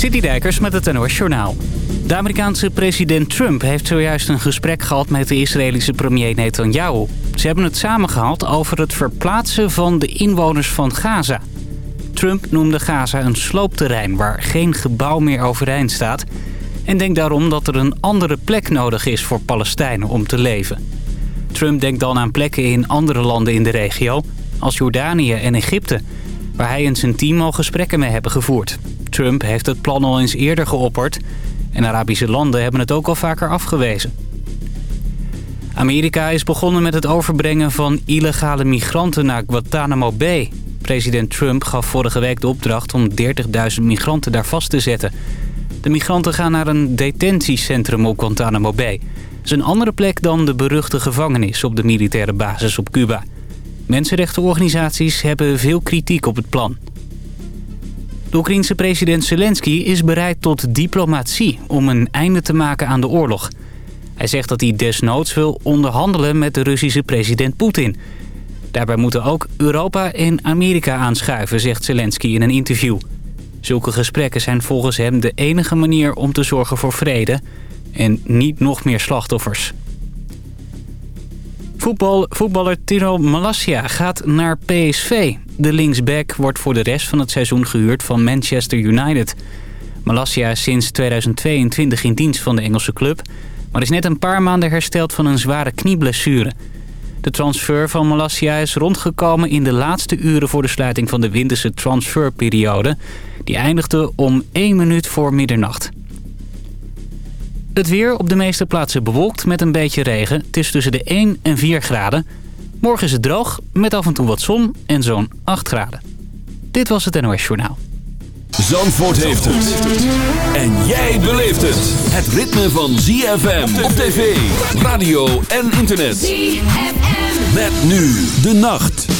Citydijkers met het NOS Journaal. De Amerikaanse president Trump heeft zojuist een gesprek gehad met de Israëlische premier Netanyahu. Ze hebben het samen gehad over het verplaatsen van de inwoners van Gaza. Trump noemde Gaza een sloopterrein waar geen gebouw meer overeind staat... en denkt daarom dat er een andere plek nodig is voor Palestijnen om te leven. Trump denkt dan aan plekken in andere landen in de regio, als Jordanië en Egypte... waar hij en zijn team al gesprekken mee hebben gevoerd. Trump heeft het plan al eens eerder geopperd... en Arabische landen hebben het ook al vaker afgewezen. Amerika is begonnen met het overbrengen van illegale migranten naar Guantanamo Bay. President Trump gaf vorige week de opdracht om 30.000 migranten daar vast te zetten. De migranten gaan naar een detentiecentrum op Guantanamo Bay. Het is een andere plek dan de beruchte gevangenis op de militaire basis op Cuba. Mensenrechtenorganisaties hebben veel kritiek op het plan. De Oekraïense president Zelensky is bereid tot diplomatie om een einde te maken aan de oorlog. Hij zegt dat hij desnoods wil onderhandelen met de Russische president Poetin. Daarbij moeten ook Europa en Amerika aanschuiven, zegt Zelensky in een interview. Zulke gesprekken zijn volgens hem de enige manier om te zorgen voor vrede en niet nog meer slachtoffers. Voetbal, voetballer Tiro Malasia gaat naar PSV. De linksback wordt voor de rest van het seizoen gehuurd van Manchester United. Malasia is sinds 2022 in dienst van de Engelse club... maar is net een paar maanden hersteld van een zware knieblessure. De transfer van Malasia is rondgekomen in de laatste uren voor de sluiting van de winterse transferperiode. Die eindigde om 1 minuut voor middernacht. Het weer op de meeste plaatsen bewolkt met een beetje regen. Het is tussen de 1 en 4 graden. Morgen is het droog met af en toe wat zon en zo'n 8 graden. Dit was het NOS Journaal. Zandvoort heeft het. En jij beleeft het. Het ritme van ZFM op tv, radio en internet. ZFM. Met nu de nacht.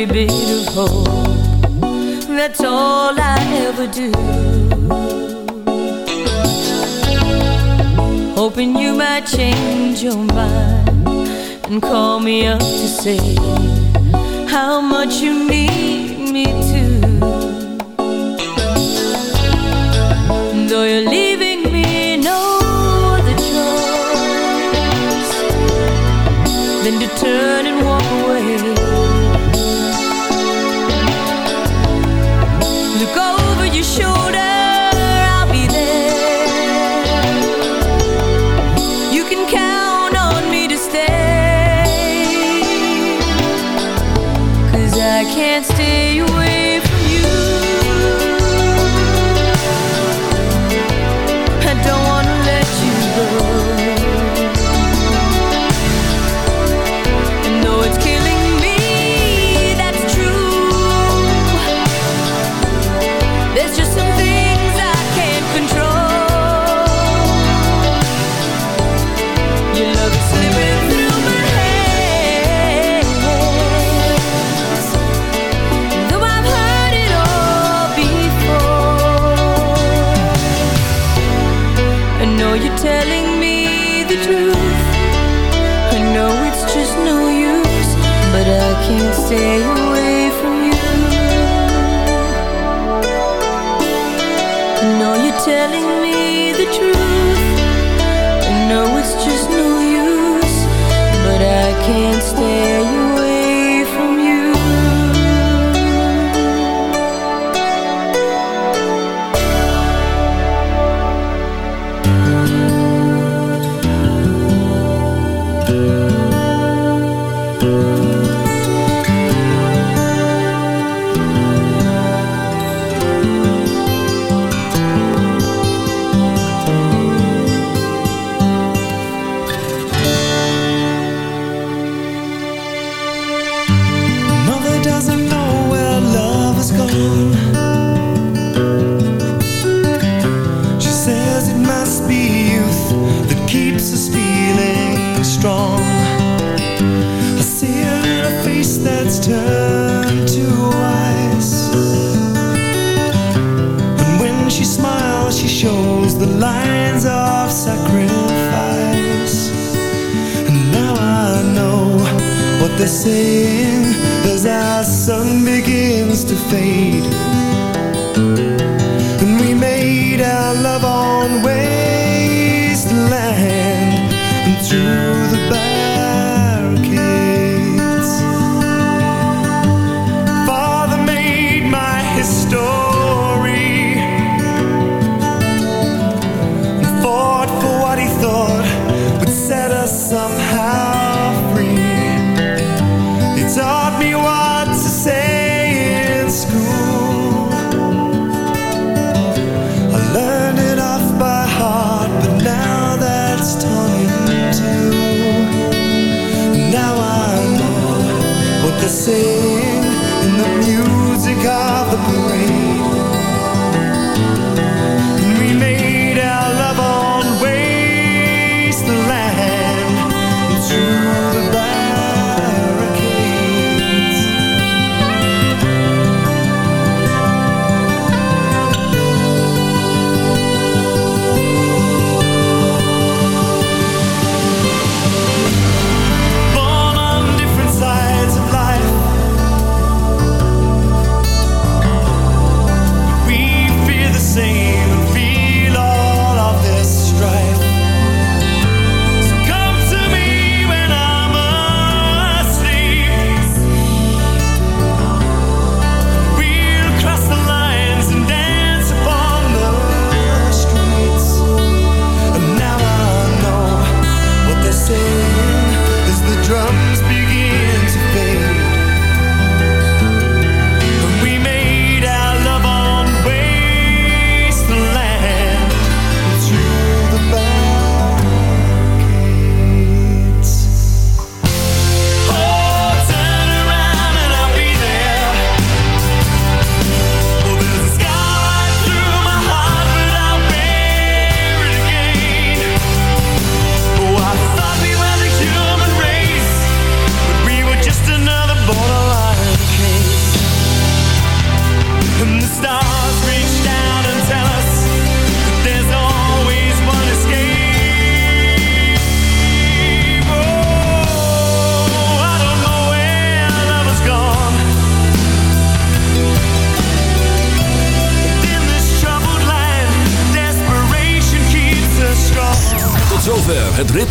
every bit of hope. That's all I ever do. Hoping you might change your mind and call me up to say how much you need me to. Though you're leaving. turn